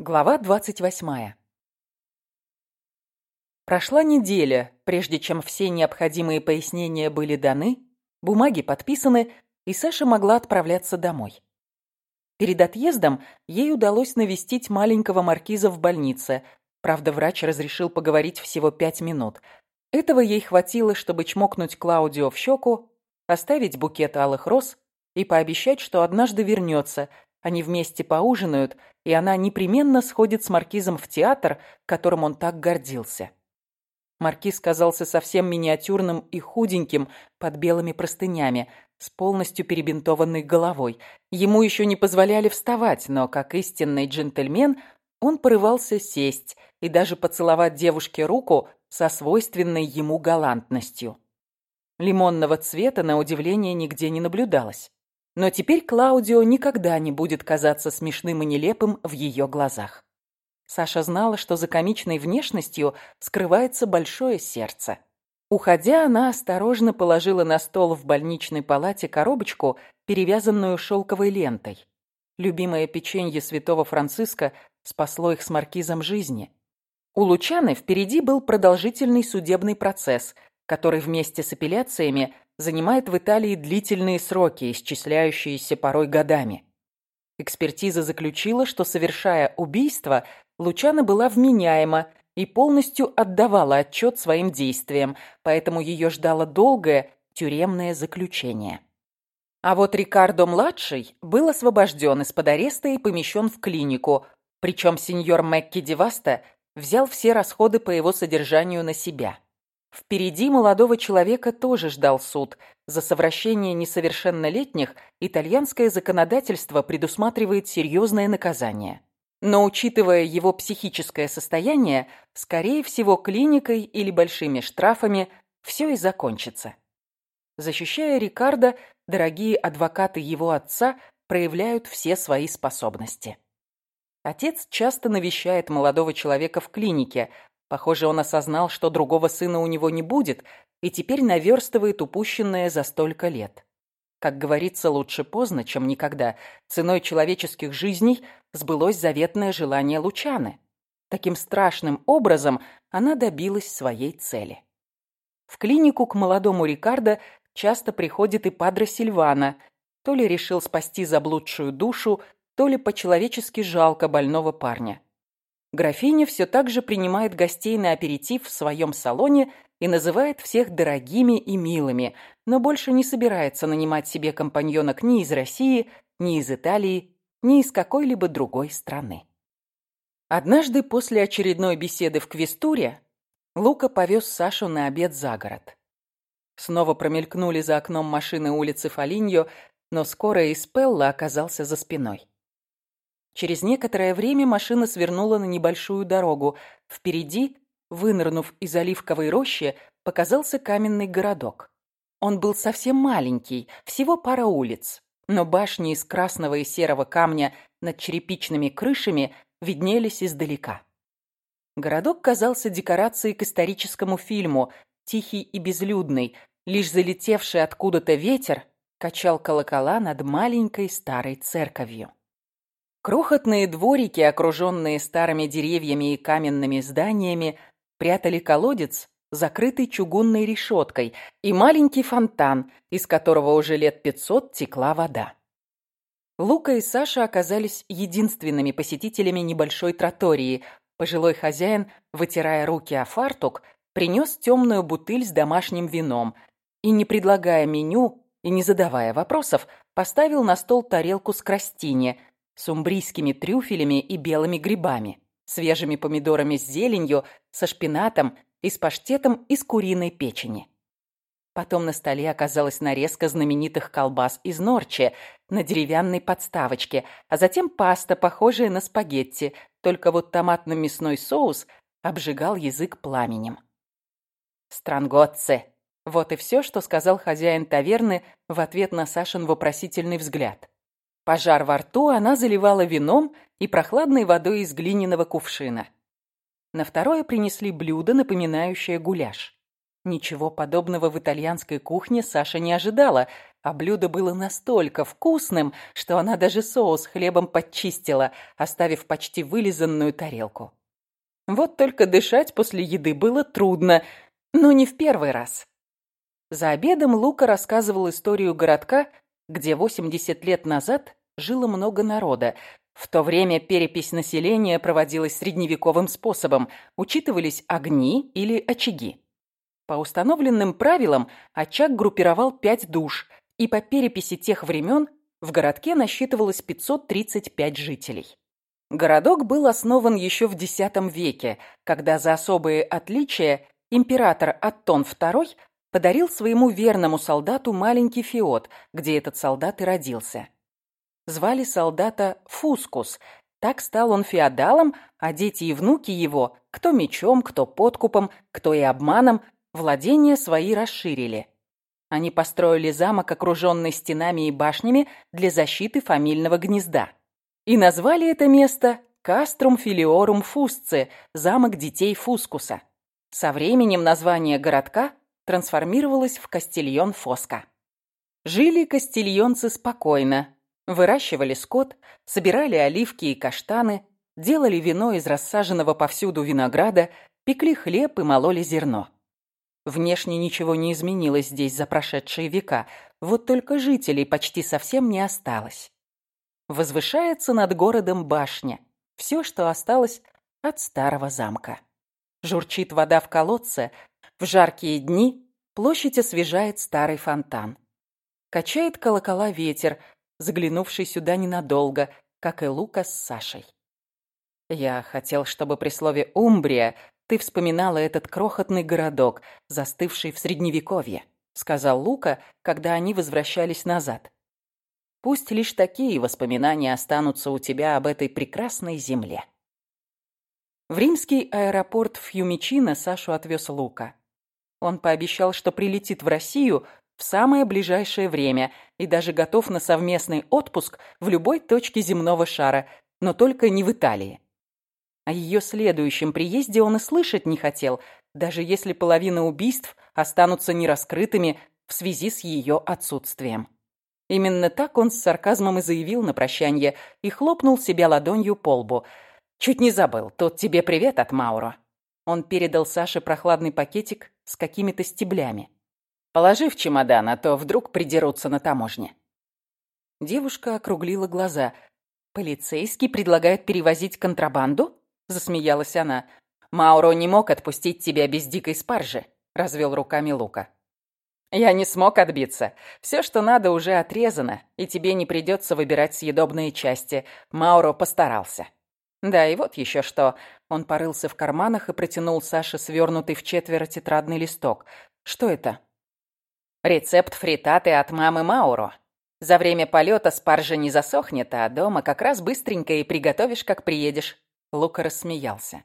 Глава 28. Прошла неделя, прежде чем все необходимые пояснения были даны, бумаги подписаны, и Саша могла отправляться домой. Перед отъездом ей удалось навестить маленького маркиза в больнице. Правда, врач разрешил поговорить всего пять минут. Этого ей хватило, чтобы чмокнуть Клаудио в щеку, оставить букет алых роз и пообещать, что однажды вернется – они вместе поужинают, и она непременно сходит с Маркизом в театр, которым он так гордился. Маркиз казался совсем миниатюрным и худеньким под белыми простынями, с полностью перебинтованной головой. Ему еще не позволяли вставать, но, как истинный джентльмен, он порывался сесть и даже поцеловать девушке руку со свойственной ему галантностью. Лимонного цвета, на удивление, нигде не наблюдалось. Но теперь Клаудио никогда не будет казаться смешным и нелепым в ее глазах. Саша знала, что за комичной внешностью скрывается большое сердце. Уходя, она осторожно положила на стол в больничной палате коробочку, перевязанную шелковой лентой. Любимое печенье святого Франциска спасло их с маркизом жизни. У Лучаны впереди был продолжительный судебный процесс, который вместе с апелляциями занимает в Италии длительные сроки, исчисляющиеся порой годами. Экспертиза заключила, что, совершая убийство, Лучана была вменяема и полностью отдавала отчет своим действиям, поэтому ее ждало долгое тюремное заключение. А вот Рикардо-младший был освобожден из-под ареста и помещен в клинику, причем сеньор Мэкки Деваста взял все расходы по его содержанию на себя. Впереди молодого человека тоже ждал суд. За совращение несовершеннолетних итальянское законодательство предусматривает серьезное наказание. Но учитывая его психическое состояние, скорее всего, клиникой или большими штрафами все и закончится. Защищая Рикардо, дорогие адвокаты его отца проявляют все свои способности. Отец часто навещает молодого человека в клинике, Похоже, он осознал, что другого сына у него не будет, и теперь наверстывает упущенное за столько лет. Как говорится, лучше поздно, чем никогда. Ценой человеческих жизней сбылось заветное желание Лучаны. Таким страшным образом она добилась своей цели. В клинику к молодому Рикардо часто приходит и Падре Сильвана. То ли решил спасти заблудшую душу, то ли по-человечески жалко больного парня. Графиня все так же принимает гостей на аперитив в своем салоне и называет всех дорогими и милыми, но больше не собирается нанимать себе компаньонок ни из России, ни из Италии, ни из какой-либо другой страны. Однажды после очередной беседы в Квестуре Лука повез Сашу на обед за город. Снова промелькнули за окном машины улицы Фолиньо, но скоро Испелла оказался за спиной. Через некоторое время машина свернула на небольшую дорогу. Впереди, вынырнув из оливковой рощи, показался каменный городок. Он был совсем маленький, всего пара улиц, но башни из красного и серого камня над черепичными крышами виднелись издалека. Городок казался декорацией к историческому фильму, тихий и безлюдный, лишь залетевший откуда-то ветер качал колокола над маленькой старой церковью. Крохотные дворики, окруженные старыми деревьями и каменными зданиями, прятали колодец, закрытый чугунной решеткой, и маленький фонтан, из которого уже лет пятьсот текла вода. Лука и Саша оказались единственными посетителями небольшой тротории. Пожилой хозяин, вытирая руки о фартук, принес темную бутыль с домашним вином и, не предлагая меню и не задавая вопросов, поставил на стол тарелку с крастини – с умбрийскими трюфелями и белыми грибами, свежими помидорами с зеленью, со шпинатом и с паштетом из куриной печени. Потом на столе оказалась нарезка знаменитых колбас из норчи на деревянной подставочке, а затем паста, похожая на спагетти, только вот томатно-мясной соус обжигал язык пламенем. «Странготце!» Вот и все, что сказал хозяин таверны в ответ на Сашин вопросительный взгляд. Пожар во рту она заливала вином и прохладной водой из глиняного кувшина. На второе принесли блюдо, напоминающее гуляш. Ничего подобного в итальянской кухне Саша не ожидала. а блюдо было настолько вкусным, что она даже соус хлебом подчистила, оставив почти вылизанную тарелку. Вот только дышать после еды было трудно, но не в первый раз. За обедом Лука рассказывал историю городка, где 80 лет назад жило много народа. В то время перепись населения проводилась средневековым способом, учитывались огни или очаги. По установленным правилам очаг группировал пять душ, и по переписи тех времен в городке насчитывалось 535 жителей. Городок был основан еще в X веке, когда за особые отличия император Аттон II подарил своему верному солдату маленький феод, где этот солдат и родился. Звали солдата Фускус. Так стал он феодалом, а дети и внуки его, кто мечом, кто подкупом, кто и обманом, владения свои расширили. Они построили замок, окруженный стенами и башнями для защиты фамильного гнезда. И назвали это место Каструм Филиорум Фусце, замок детей Фускуса. Со временем название городка трансформировалась в Кастильон Фоска. Жили кастильонцы спокойно, выращивали скот, собирали оливки и каштаны, делали вино из рассаженного повсюду винограда, пекли хлеб и мололи зерно. Внешне ничего не изменилось здесь за прошедшие века, вот только жителей почти совсем не осталось. Возвышается над городом башня, все, что осталось от старого замка. Журчит вода в колодце, в жаркие дни площадь освежает старый фонтан. Качает колокола ветер, заглянувший сюда ненадолго, как и Лука с Сашей. Я хотел, чтобы при слове «Умбрия» ты вспоминала этот крохотный городок, застывший в Средневековье, сказал Лука, когда они возвращались назад. Пусть лишь такие воспоминания останутся у тебя об этой прекрасной земле. В римский аэропорт Фьюмичино Сашу отвез Лука. Он пообещал, что прилетит в Россию в самое ближайшее время и даже готов на совместный отпуск в любой точке земного шара, но только не в Италии. О ее следующем приезде он и слышать не хотел, даже если половина убийств останутся нераскрытыми в связи с ее отсутствием. Именно так он с сарказмом и заявил на прощание и хлопнул себя ладонью по лбу – «Чуть не забыл. Тут тебе привет от Мауро». Он передал Саше прохладный пакетик с какими-то стеблями. «Положи в чемодан, а то вдруг придерутся на таможне». Девушка округлила глаза. «Полицейский предлагает перевозить контрабанду?» Засмеялась она. «Мауро не мог отпустить тебя без дикой спаржи», развел руками Лука. «Я не смог отбиться. Все, что надо, уже отрезано, и тебе не придется выбирать съедобные части. Мауро постарался». Да, и вот еще что. Он порылся в карманах и протянул Саше свернутый в четверо тетрадный листок. Что это? Рецепт фритаты от мамы Мауро. За время полета спаржа не засохнет, а дома как раз быстренько и приготовишь, как приедешь. Лука рассмеялся.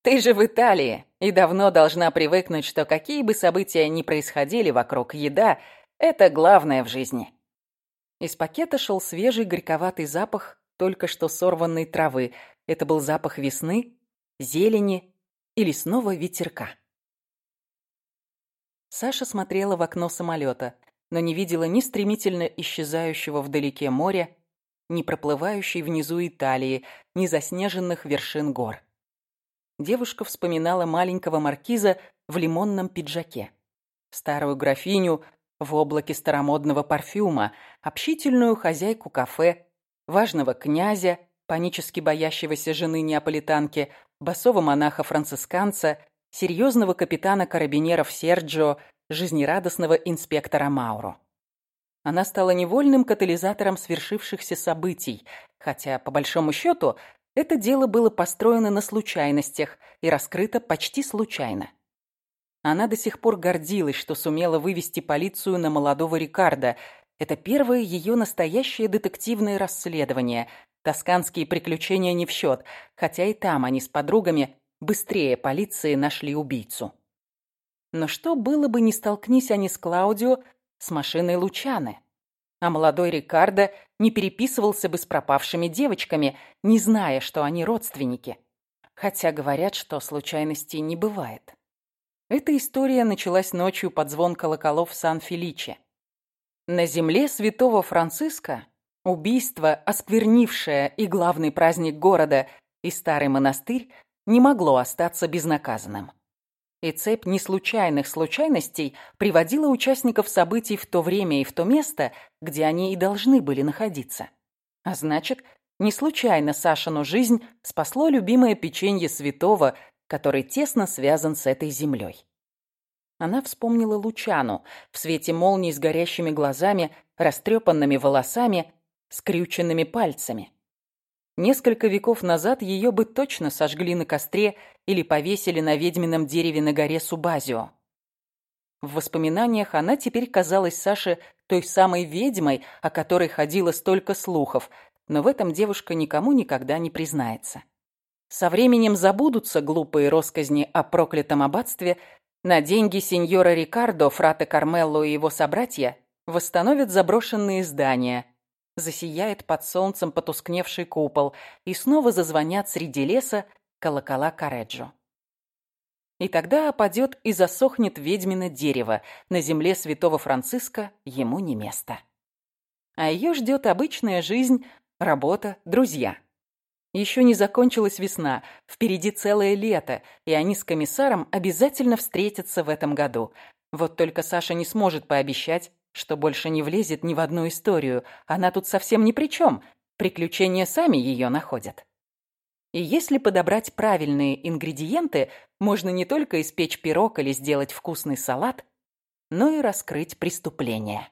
Ты же в Италии и давно должна привыкнуть, что какие бы события ни происходили вокруг, еда — это главное в жизни. Из пакета шел свежий горьковатый запах только что сорванной травы, это был запах весны, зелени и лесного ветерка. Саша смотрела в окно самолета, но не видела ни стремительно исчезающего вдалеке моря, ни проплывающей внизу Италии, ни заснеженных вершин гор. Девушка вспоминала маленького маркиза в лимонном пиджаке, старую графиню в облаке старомодного парфюма, общительную хозяйку кафе, важного князя, панически боящегося жены неаполитанки, басового монаха-францисканца, серьезного капитана карабинеров Серджио, жизнерадостного инспектора Мауро. Она стала невольным катализатором свершившихся событий, хотя, по большому счету, это дело было построено на случайностях и раскрыто почти случайно. Она до сих пор гордилась, что сумела вывести полицию на молодого Рикардо. Это первое ее настоящее детективное расследование, Тосканские приключения не в счет, хотя и там они с подругами быстрее полиции нашли убийцу. Но что было бы, не столкнись они с Клаудио с машиной Лучаны? А молодой Рикардо не переписывался бы с пропавшими девочками, не зная, что они родственники. Хотя говорят, что случайностей не бывает. Эта история началась ночью под звон колоколов в Сан-Феличе. На земле святого Франциска убийство, осквернившее и главный праздник города, и старый монастырь, не могло остаться безнаказанным. И цепь неслучайных случайностей приводила участников событий в то время и в то место, где они и должны были находиться. А значит, не случайно Сашину жизнь спасло любимое печенье святого, который тесно связан с этой землей. Она вспомнила Лучану в свете молний с горящими глазами, растрепанными волосами, скрюченными пальцами. Несколько веков назад ее бы точно сожгли на костре или повесили на ведьмином дереве на горе Субазио. В воспоминаниях она теперь казалась Саше той самой ведьмой, о которой ходило столько слухов, но в этом девушка никому никогда не признается. Со временем забудутся глупые росказни о проклятом аббатстве, на деньги сеньора Рикардо, фрата Кармелло и его собратья восстановят заброшенные здания, засияет под солнцем потускневший купол, и снова зазвонят среди леса колокола Кареджо. И тогда опадет и засохнет ведьмино дерево, на земле святого Франциска ему не место. А ее ждет обычная жизнь, работа, друзья. Еще не закончилась весна, впереди целое лето, и они с комиссаром обязательно встретятся в этом году. Вот только Саша не сможет пообещать, что больше не влезет ни в одну историю. Она тут совсем ни при чем. Приключения сами ее находят. И если подобрать правильные ингредиенты, можно не только испечь пирог или сделать вкусный салат, но и раскрыть преступление.